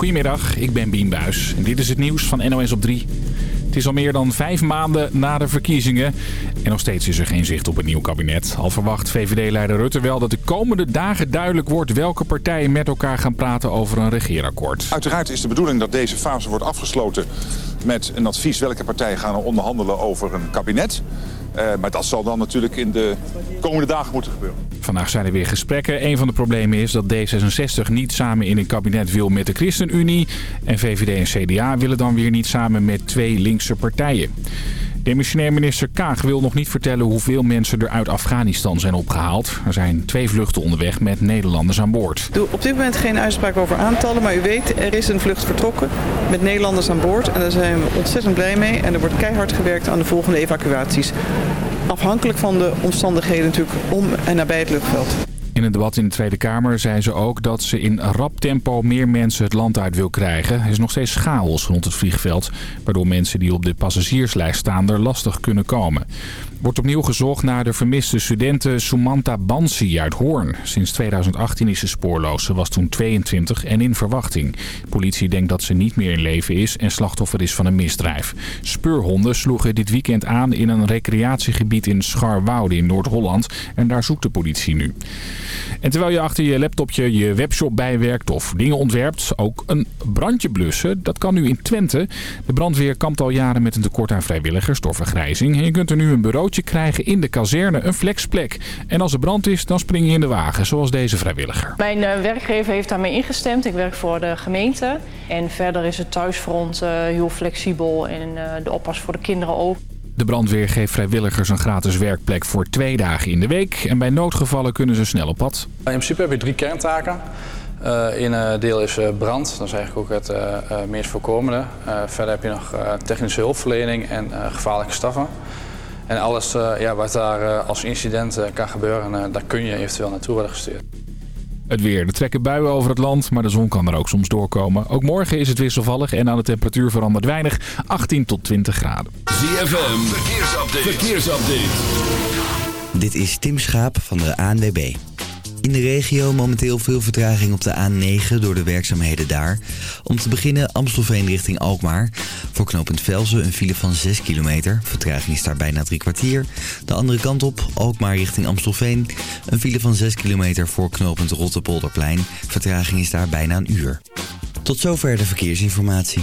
Goedemiddag, ik ben Bien Buis en dit is het nieuws van NOS op 3. Het is al meer dan vijf maanden na de verkiezingen en nog steeds is er geen zicht op een nieuw kabinet. Al verwacht VVD-leider Rutte wel dat de komende dagen duidelijk wordt welke partijen met elkaar gaan praten over een regeerakkoord. Uiteraard is de bedoeling dat deze fase wordt afgesloten met een advies welke partijen gaan onderhandelen over een kabinet. Uh, maar dat zal dan natuurlijk in de komende dagen moeten gebeuren. Vandaag zijn er weer gesprekken. Een van de problemen is dat D66 niet samen in een kabinet wil met de ChristenUnie. En VVD en CDA willen dan weer niet samen met twee linkse partijen. Demissionair minister Kaag wil nog niet vertellen hoeveel mensen er uit Afghanistan zijn opgehaald. Er zijn twee vluchten onderweg met Nederlanders aan boord. Doe op dit moment geen uitspraak over aantallen, maar u weet, er is een vlucht vertrokken met Nederlanders aan boord. En daar zijn we ontzettend blij mee en er wordt keihard gewerkt aan de volgende evacuaties. Afhankelijk van de omstandigheden natuurlijk om en nabij het luchtveld. In een debat in de Tweede Kamer zei ze ook dat ze in rap tempo meer mensen het land uit wil krijgen. Er is nog steeds chaos rond het vliegveld, waardoor mensen die op de passagierslijst staan er lastig kunnen komen wordt opnieuw gezocht naar de vermiste studenten Sumanta Bansi uit Hoorn. Sinds 2018 is ze spoorloos. Ze was toen 22 en in verwachting. De politie denkt dat ze niet meer in leven is en slachtoffer is van een misdrijf. Speurhonden sloegen dit weekend aan in een recreatiegebied in Scharwoude in Noord-Holland. En daar zoekt de politie nu. En terwijl je achter je laptopje je webshop bijwerkt of dingen ontwerpt, ook een brandje blussen, dat kan nu in Twente. De brandweer kampt al jaren met een tekort aan vrijwilligers door vergrijzing. En je kunt er nu een bureau krijgen in de kazerne, een flexplek. En als er brand is, dan spring je in de wagen, zoals deze vrijwilliger. Mijn uh, werkgever heeft daarmee ingestemd. Ik werk voor de gemeente. En verder is het thuisfront uh, heel flexibel en uh, de oppas voor de kinderen ook. De brandweer geeft vrijwilligers een gratis werkplek voor twee dagen in de week. En bij noodgevallen kunnen ze snel op pad. In principe heb je drie kerntaken. Uh, in uh, deel is uh, brand, dat is eigenlijk ook het meest voorkomende. verder heb je nog technische hulpverlening en gevaarlijke staffen. En alles uh, ja, wat daar uh, als incident uh, kan gebeuren, daar kun je eventueel naartoe worden gestuurd. Het weer. Er trekken buien over het land, maar de zon kan er ook soms doorkomen. Ook morgen is het wisselvallig en aan de temperatuur verandert weinig. 18 tot 20 graden. ZFM, verkeersupdate. verkeersupdate. Dit is Tim Schaap van de ANWB. In de regio momenteel veel vertraging op de A9 door de werkzaamheden daar. Om te beginnen Amstelveen richting Alkmaar. Voor knooppunt Velzen een file van 6 kilometer. Vertraging is daar bijna drie kwartier. De andere kant op, Alkmaar richting Amstelveen. Een file van 6 kilometer voor knooppunt Rottepolderplein. Vertraging is daar bijna een uur. Tot zover de verkeersinformatie.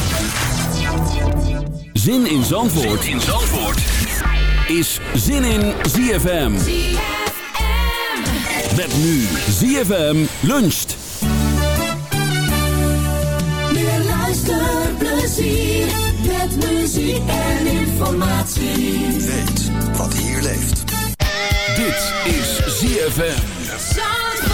Zin in Zandvoort, Zin in Zandvoort. is Zin in ZFM. Met nu ZFM luncht. Meer luisterplezier met muziek en informatie. Weet wat hier leeft. Dit is ZFM. Zandvoort.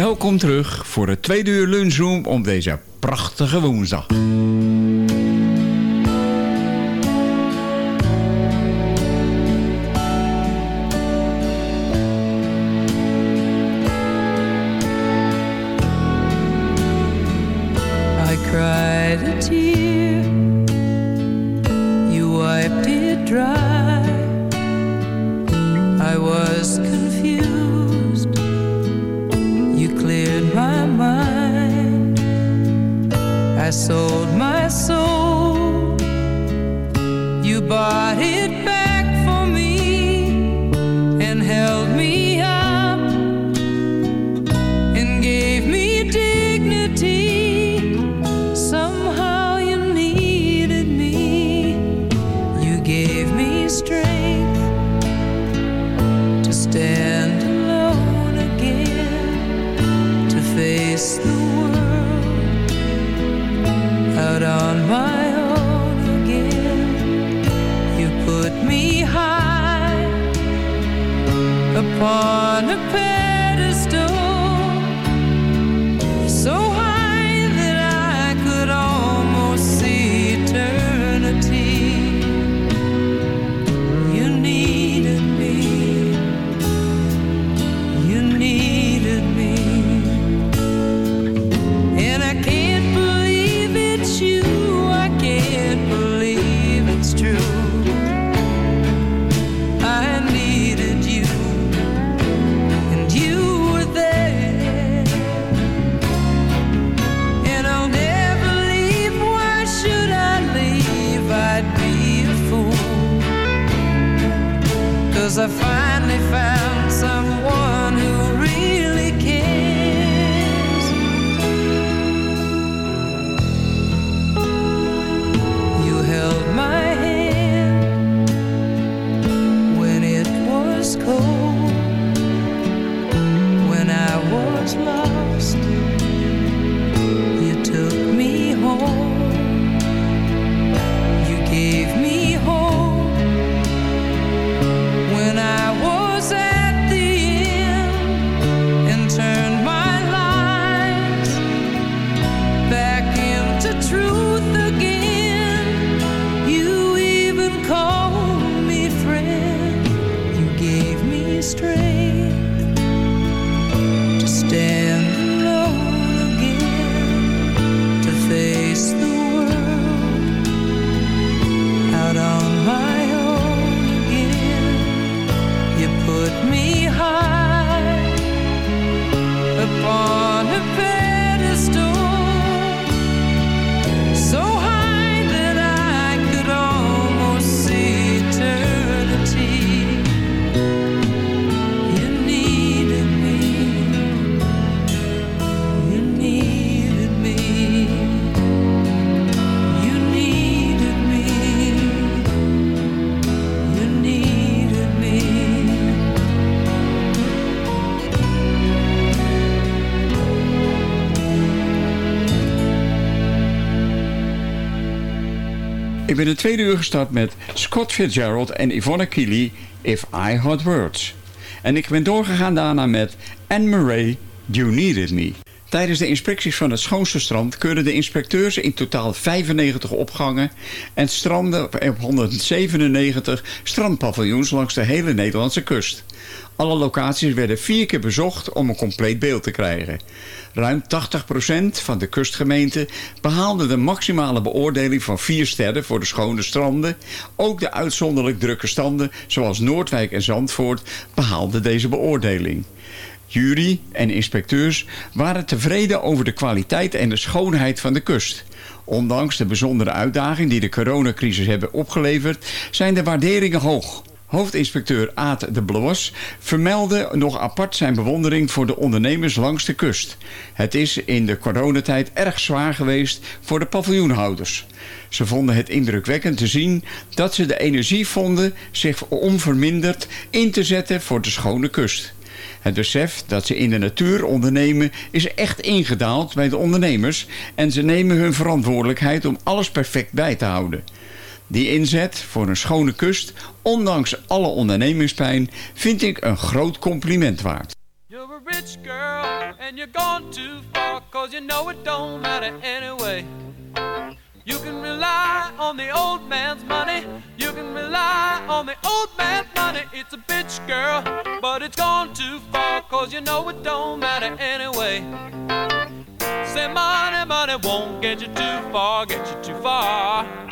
Welkom terug voor het tweede uur lunchroom op deze prachtige woensdag. Ik ben de tweede uur gestart met Scott Fitzgerald en Yvonne Keely, If I Had Words. En ik ben doorgegaan daarna met Anne Murray, You Needed Me. Tijdens de inspecties van het schoonste strand keuren de inspecteurs in totaal 95 opgangen en stranden op 197 strandpaviljoens langs de hele Nederlandse kust. Alle locaties werden vier keer bezocht om een compleet beeld te krijgen. Ruim 80% van de kustgemeenten behaalde de maximale beoordeling van 4 sterren voor de schone stranden. Ook de uitzonderlijk drukke standen zoals Noordwijk en Zandvoort behaalden deze beoordeling. Jury en inspecteurs waren tevreden over de kwaliteit en de schoonheid van de kust. Ondanks de bijzondere uitdaging die de coronacrisis hebben opgeleverd, zijn de waarderingen hoog. Hoofdinspecteur Aad de Bloos vermeldde nog apart zijn bewondering voor de ondernemers langs de kust. Het is in de coronatijd erg zwaar geweest voor de paviljoenhouders. Ze vonden het indrukwekkend te zien dat ze de energie vonden zich onverminderd in te zetten voor de schone kust. Het besef dat ze in de natuur ondernemen is echt ingedaald bij de ondernemers en ze nemen hun verantwoordelijkheid om alles perfect bij te houden. Die inzet voor een schone kust, ondanks alle ondernemingspijn, vind ik een groot compliment waard. You were a rich girl and you're gone too far, cause you know it don't matter anyway. You can rely on the old man's money. You can rely on the old man's money. It's a bitch, girl, but it's gone too far, cause you know it don't matter anyway. Say money, money won't get you too far, get you too far.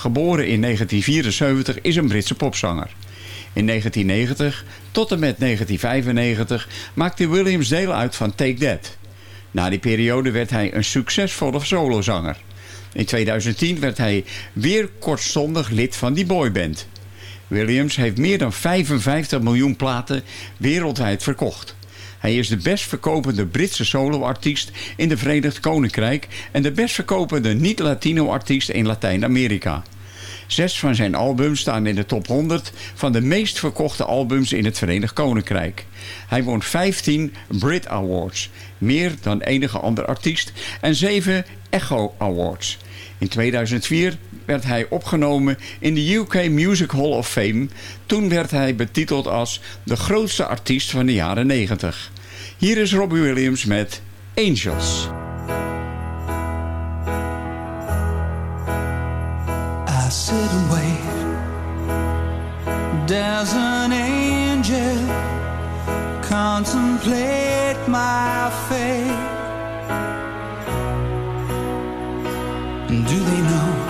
Geboren in 1974, is een Britse popzanger. In 1990 tot en met 1995 maakte Williams deel uit van Take That. Na die periode werd hij een succesvolle solozanger. In 2010 werd hij weer kortstondig lid van die boyband. Williams heeft meer dan 55 miljoen platen wereldwijd verkocht. Hij is de best verkopende Britse soloartiest in de Verenigd Koninkrijk en de best verkopende niet-Latino-artiest in Latijns-Amerika. Zes van zijn albums staan in de top 100 van de meest verkochte albums in het Verenigd Koninkrijk. Hij won 15 Brit Awards, meer dan enige andere artiest, en 7 Echo Awards. In 2004 werd hij opgenomen in de UK Music Hall of Fame. Toen werd hij betiteld als de grootste artiest van de jaren 90. Hier is Robbie Williams met Angels. I sit and. Does an angel contemplate my fate? Do they know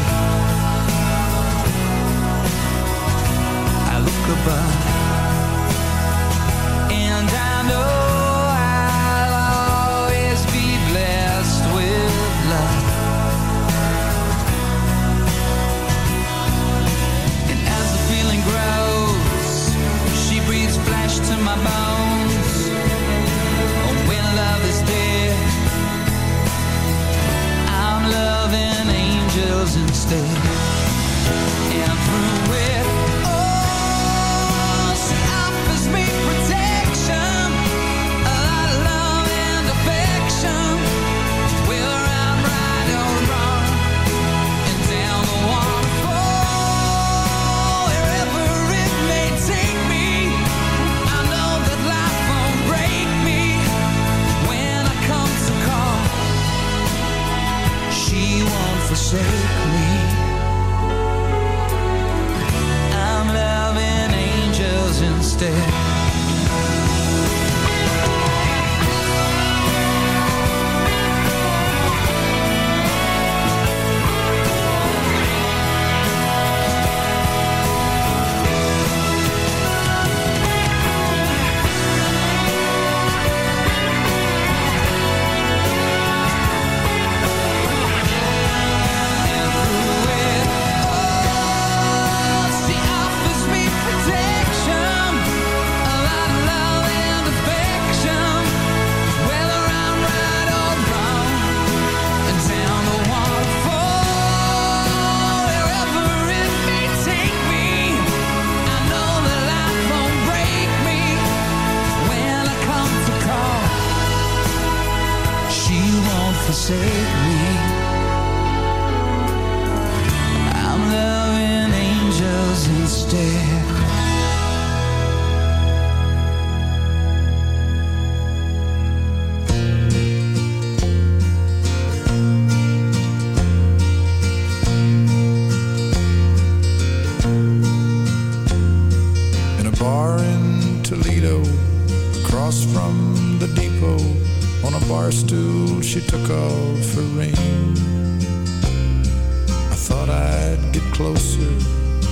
Get closer,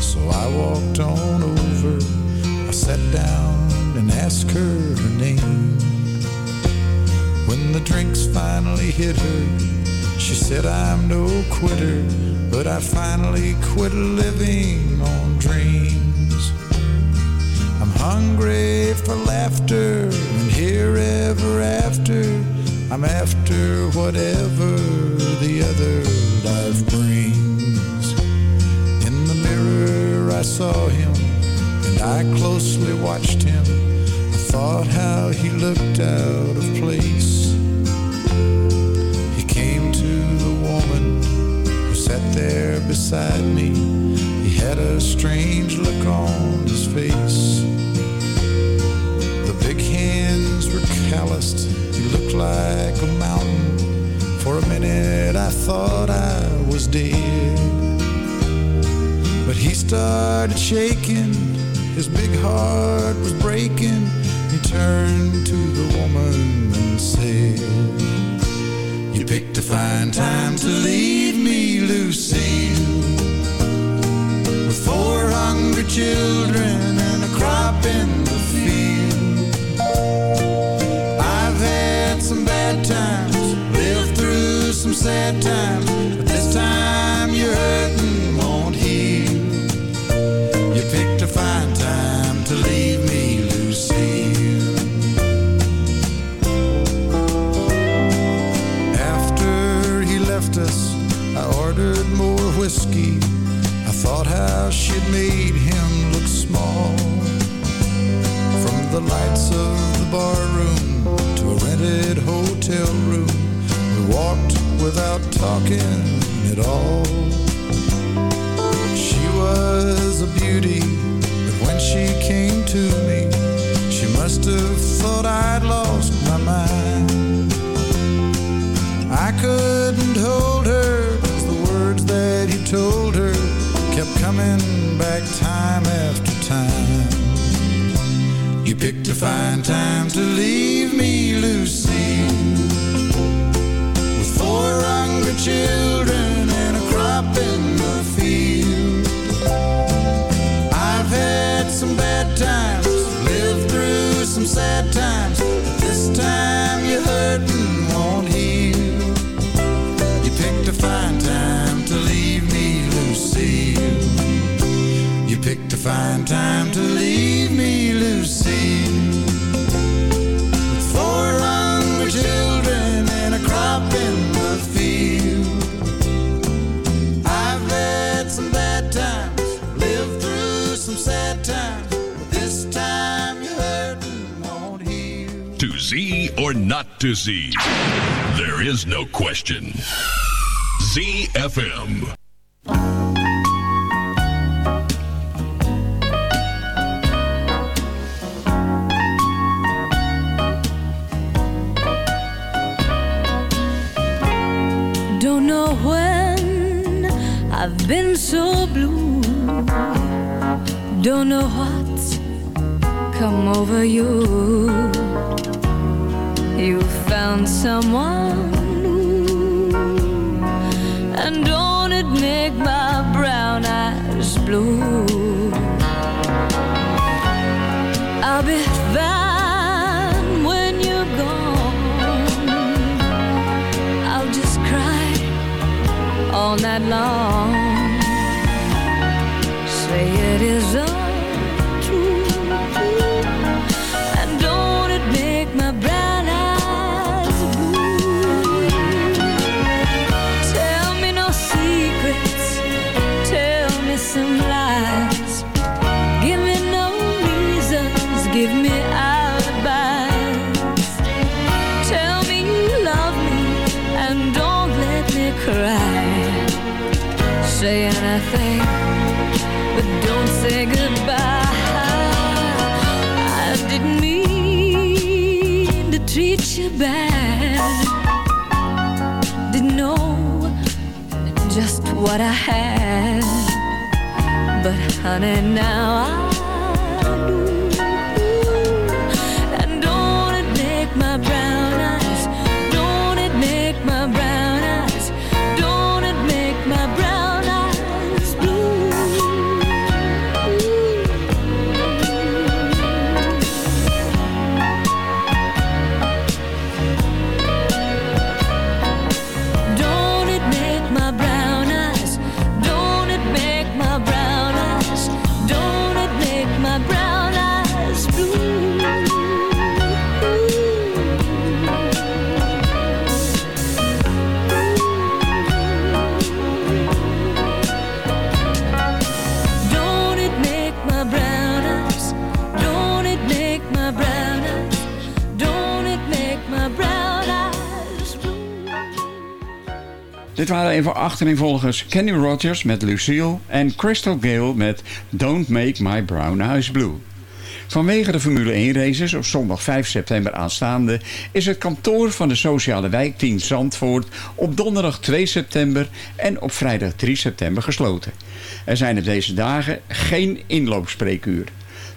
so I walked on over. I sat down and asked her her name. When the drinks finally hit her, she said, I'm no quitter, but I finally quit living on dreams. I'm hungry for laughter and here ever after. I'm after whatever the other life brings. I saw him and I closely watched him. I thought how he looked out of place. He came to the woman who sat there beside me. He had a strange look on his face. The big hands were calloused. He looked like a mountain. For a minute, I thought I was dead. But he started shaking. His big heart was breaking. He turned to the woman and said, You picked a fine time to leave me, Lucille with four hungry children and a crop in the field. I've had some bad times, lived through some sad times, bar room to a rented hotel room, we walked without talking at all. She was a beauty, but when she came to me, she must have thought I'd lost Fine time to leave me, Lucy? with four hungry children and a crop in the field. I've had some bad times, lived through some sad times, this time you're hurting won't heal. You picked a fine time to leave me, Lucille. You picked a fine time to Z or not to Z? There is no question. ZFM. Don't know when I've been so blue. Don't know what's come over. You someone new, and don't it make my brown eyes blue? I'll be fine when you're gone. I'll just cry all night long. Just what I had, but honey, now I Dit waren even achtereenvolgers Kenny Rogers met Lucille en Crystal Gale met Don't Make My Brown Eyes Blue. Vanwege de Formule 1 races op zondag 5 september aanstaande is het kantoor van de sociale wijkteam Zandvoort op donderdag 2 september en op vrijdag 3 september gesloten. Er zijn op deze dagen geen inloopspreekuur.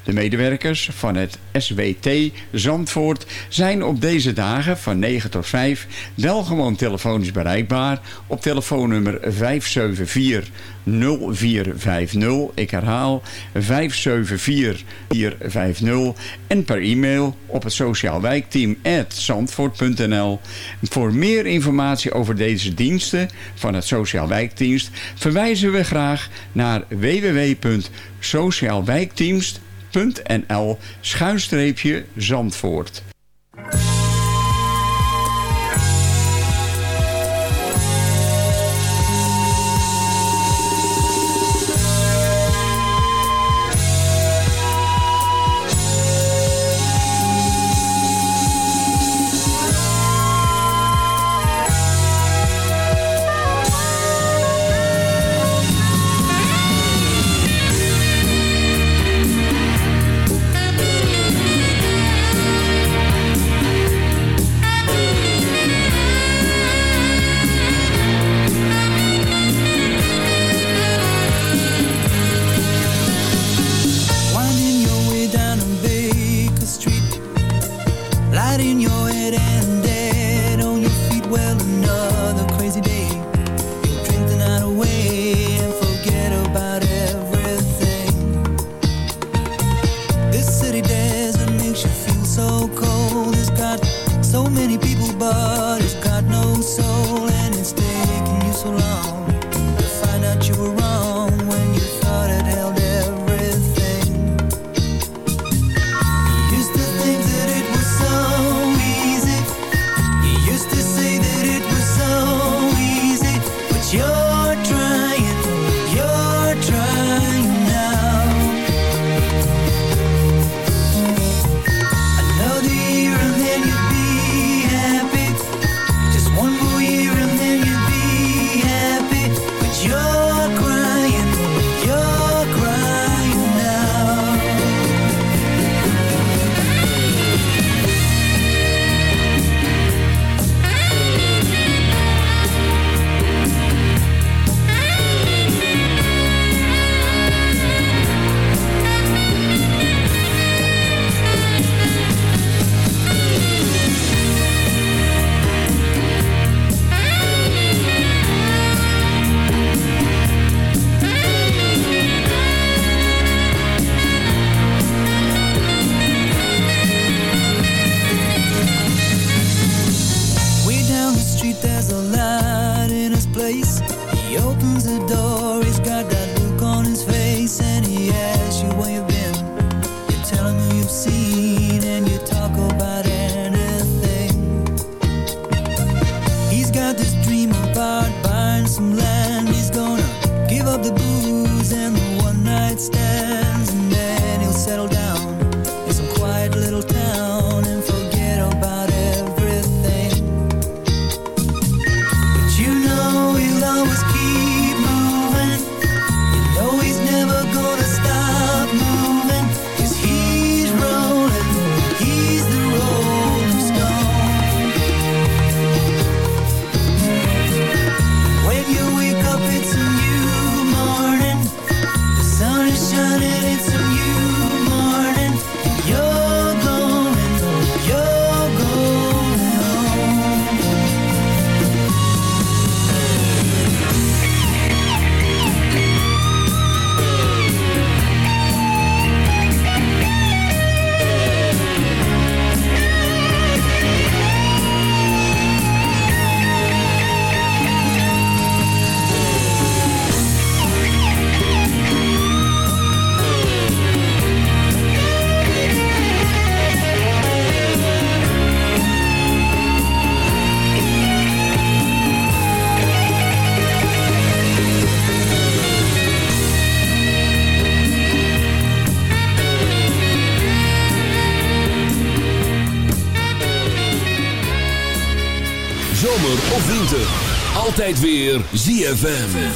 De medewerkers van het SWT Zandvoort zijn op deze dagen van 9 tot 5 wel gewoon telefonisch bereikbaar op telefoonnummer 574 0450. Ik herhaal 574 450 en per e-mail op het sociaal wijkteam zandvoort.nl. Voor meer informatie over deze diensten van het sociaal wijkdienst verwijzen we graag naar www.sociaalwijkdienst.nl schuinstreepje Zandvoort. Altijd weer ZFM.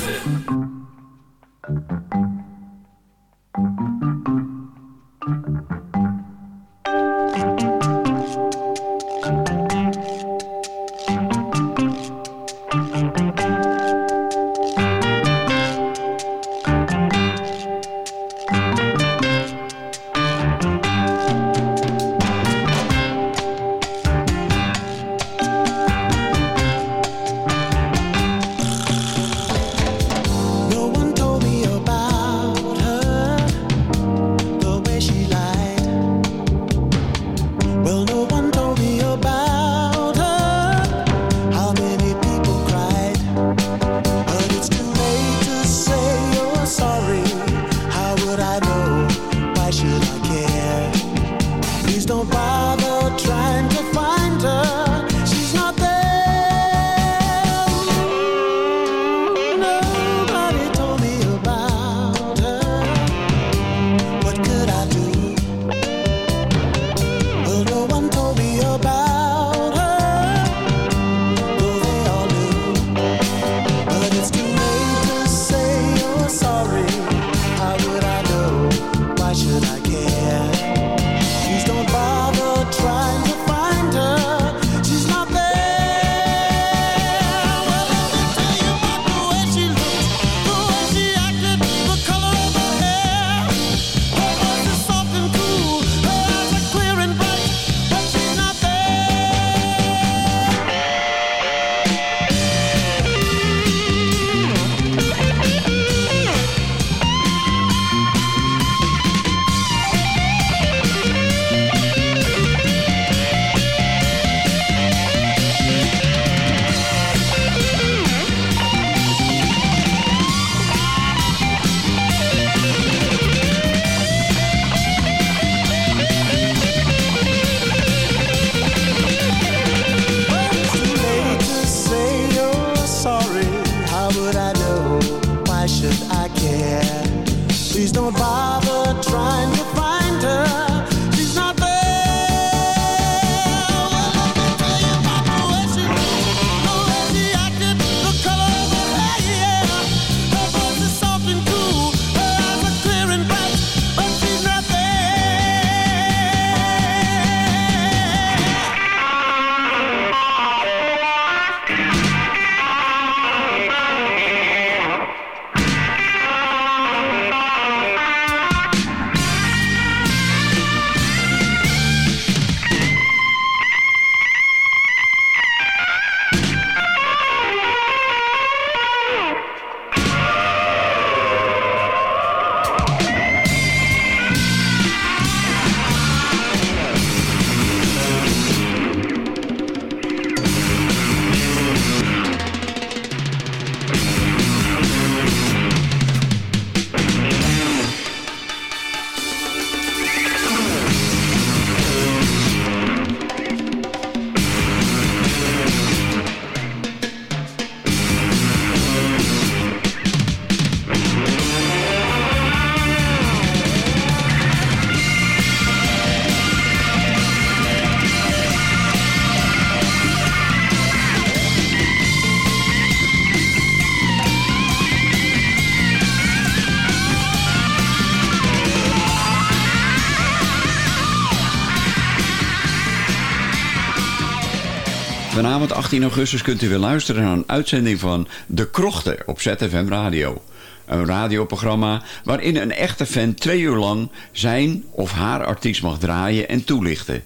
18 augustus kunt u weer luisteren naar een uitzending van De Krochten op ZFM Radio. Een radioprogramma waarin een echte fan twee uur lang zijn of haar artiest mag draaien en toelichten.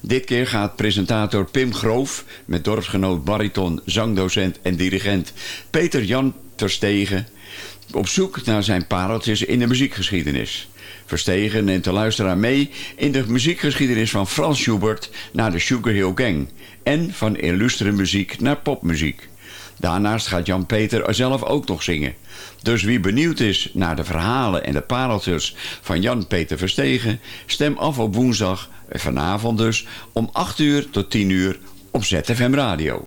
Dit keer gaat presentator Pim Groof met dorpsgenoot bariton, zangdocent en dirigent Peter Jan Verstegen op zoek naar zijn pareltjes in de muziekgeschiedenis. Verstegen neemt de luisteraar mee in de muziekgeschiedenis van Frans Schubert naar de Sugar Hill Gang en van illustere muziek naar popmuziek. Daarnaast gaat Jan-Peter zelf ook nog zingen. Dus wie benieuwd is naar de verhalen en de pareltjes van Jan-Peter Verstegen... stem af op woensdag, vanavond dus, om 8 uur tot 10 uur op ZFM Radio.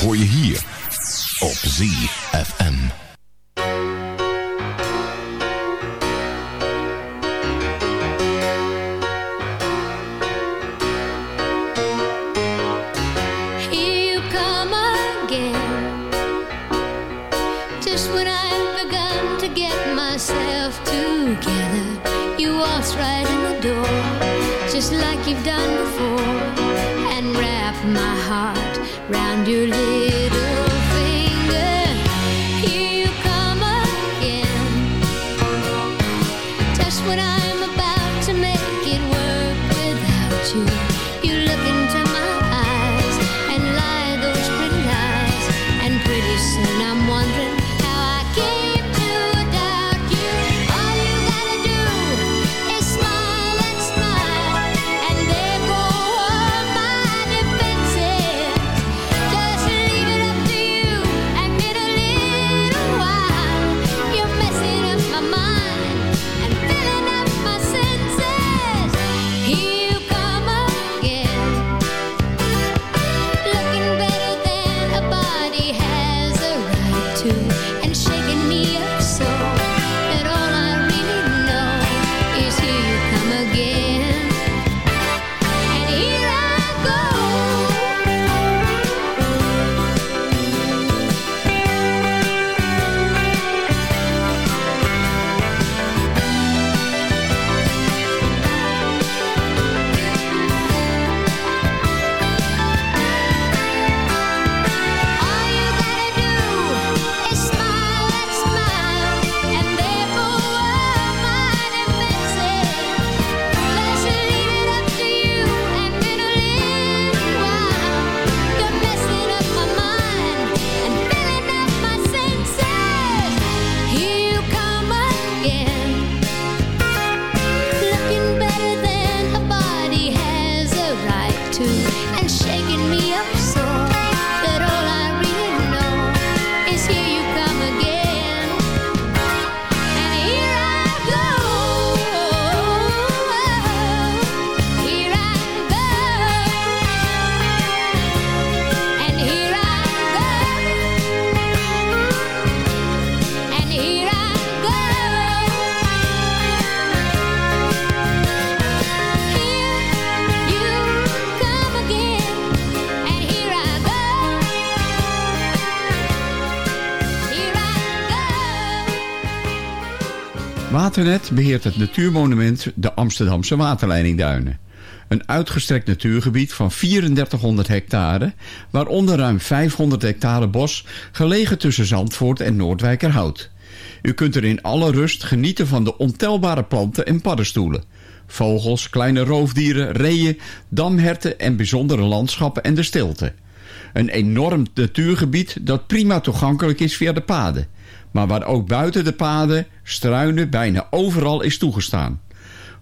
Hoor je hier op ZFM. Waternet beheert het natuurmonument de Amsterdamse Waterleidingduinen. Een uitgestrekt natuurgebied van 3400 hectare, waaronder ruim 500 hectare bos, gelegen tussen Zandvoort en Noordwijkerhout. U kunt er in alle rust genieten van de ontelbare planten en paddenstoelen. Vogels, kleine roofdieren, reeën, damherten en bijzondere landschappen en de stilte. Een enorm natuurgebied dat prima toegankelijk is via de paden. Maar waar ook buiten de paden struinen bijna overal is toegestaan.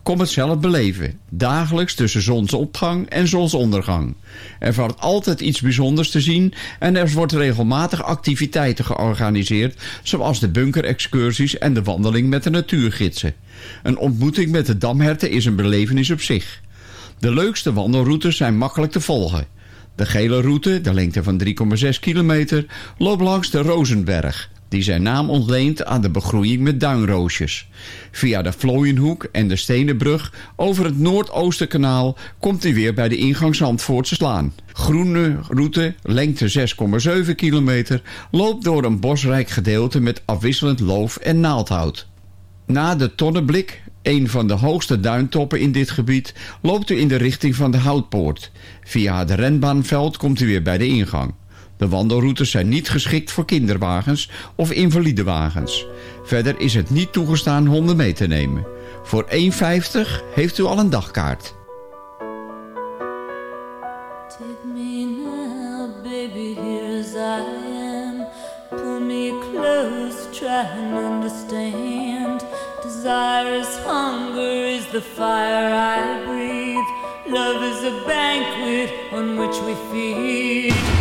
Kom het zelf beleven. Dagelijks tussen zonsopgang en zonsondergang. Er valt altijd iets bijzonders te zien en er wordt regelmatig activiteiten georganiseerd, zoals de bunkerexcursies en de wandeling met de natuurgidsen. Een ontmoeting met de damherten is een belevenis op zich. De leukste wandelroutes zijn makkelijk te volgen. De gele route, de lengte van 3,6 kilometer, loopt langs de Rozenberg, die zijn naam ontleent aan de begroeiing met duinroosjes. Via de Vlooienhoek en de Stenenbrug over het Noordoostenkanaal komt hij weer bij de ingang Zandvoortse Slaan. Groene route, lengte 6,7 kilometer, loopt door een bosrijk gedeelte met afwisselend loof en naaldhout. Na de Tonneblik, een van de hoogste duintoppen in dit gebied, loopt u in de richting van de Houtpoort. Via het renbaanveld komt u weer bij de ingang. De wandelroutes zijn niet geschikt voor kinderwagens of invalidewagens. Verder is het niet toegestaan honden mee te nemen. Voor 1,50 heeft u al een dagkaart. Try and understand. Desire is hunger, is the fire I breathe. Love is a banquet on which we feed.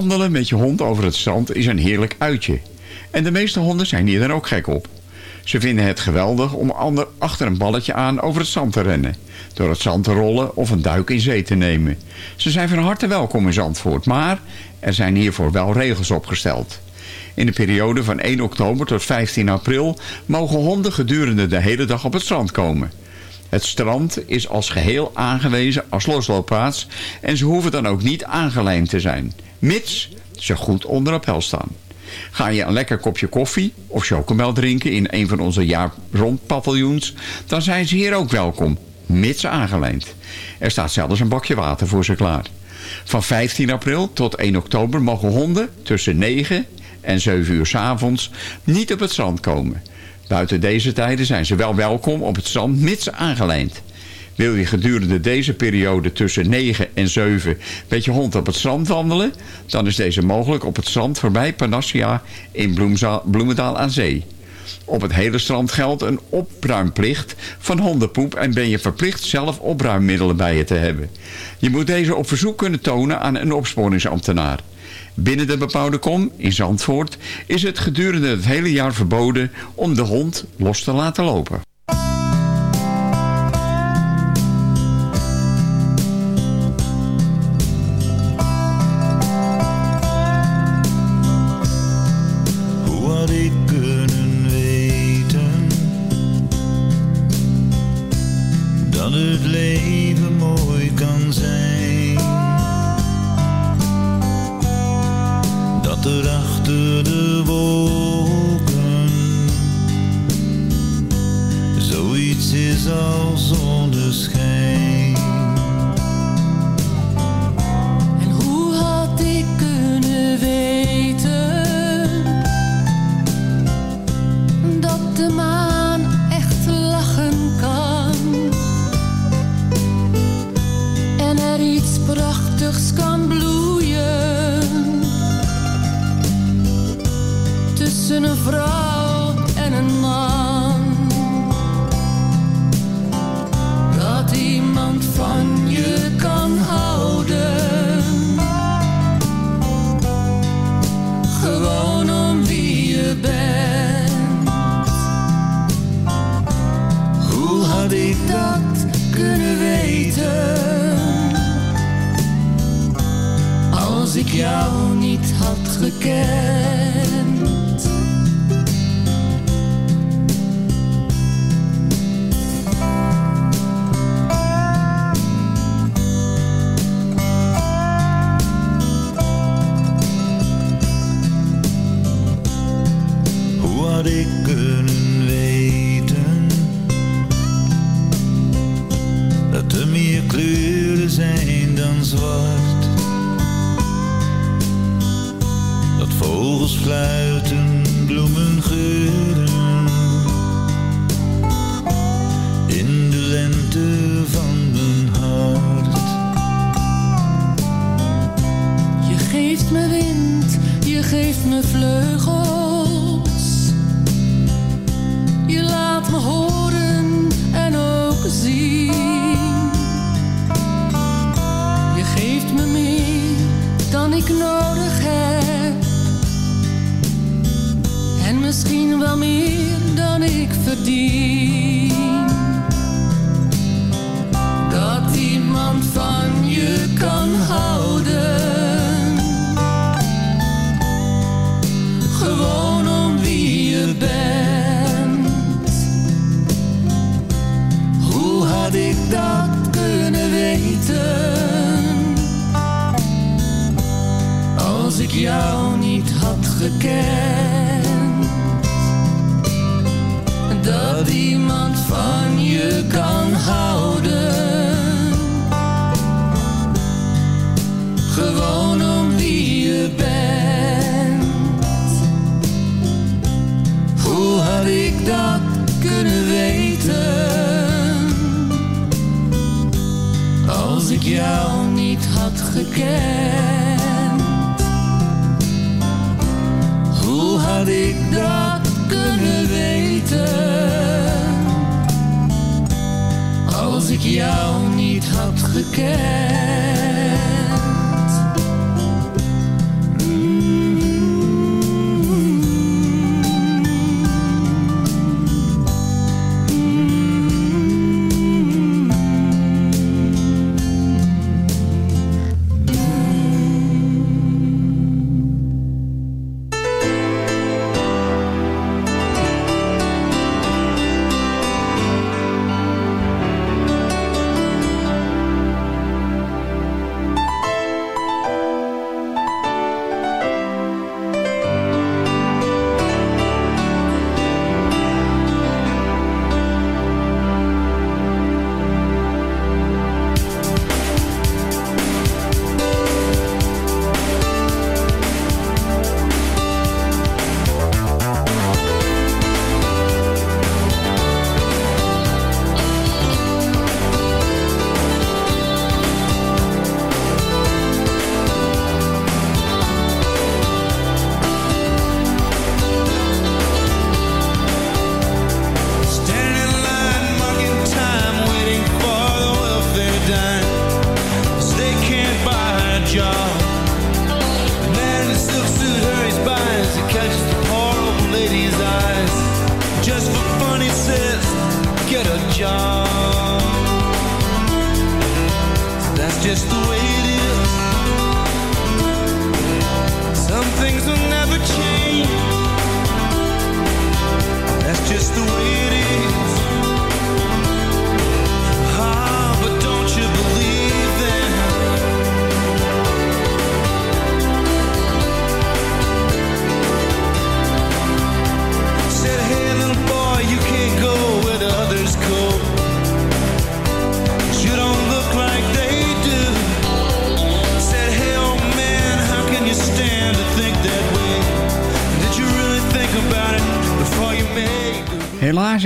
Wandelen met je hond over het strand is een heerlijk uitje. En de meeste honden zijn hier dan ook gek op. Ze vinden het geweldig om ander, achter een balletje aan over het zand te rennen. Door het zand te rollen of een duik in zee te nemen. Ze zijn van harte welkom in Zandvoort, maar er zijn hiervoor wel regels opgesteld. In de periode van 1 oktober tot 15 april mogen honden gedurende de hele dag op het strand komen. Het strand is als geheel aangewezen als losloopplaats en ze hoeven dan ook niet aangelijnd te zijn, mits ze goed onder appel staan. Ga je een lekker kopje koffie of chocomel drinken in een van onze jaar rond paviljoens, dan zijn ze hier ook welkom, mits aangelijnd. Er staat zelfs een bakje water voor ze klaar. Van 15 april tot 1 oktober mogen honden tussen 9 en 7 uur 's avonds niet op het strand komen. Buiten deze tijden zijn ze wel welkom op het strand mits aangelijnd. Wil je gedurende deze periode tussen 9 en 7 met je hond op het strand wandelen... dan is deze mogelijk op het strand voorbij Panassia in Bloemendaal aan Zee. Op het hele strand geldt een opruimplicht van hondenpoep... en ben je verplicht zelf opruimmiddelen bij je te hebben. Je moet deze op verzoek kunnen tonen aan een opsporingsambtenaar. Binnen de bebouwde kom in Zandvoort is het gedurende het hele jaar verboden om de hond los te laten lopen. Dat het leven mooi kan zijn? Dat er achter de wolken zoiets is als zonneschijn. Je geeft me vleugels. Je laat me horen en ook zien. Je geeft me meer dan ik nodig heb. En misschien wel meer dan ik verdien. Dat kunnen weten? Als ik jou niet had gekend. Dat iemand van je kan houden. Gekend. Hoe had ik dat kunnen weten? Als ik jou niet had gekend.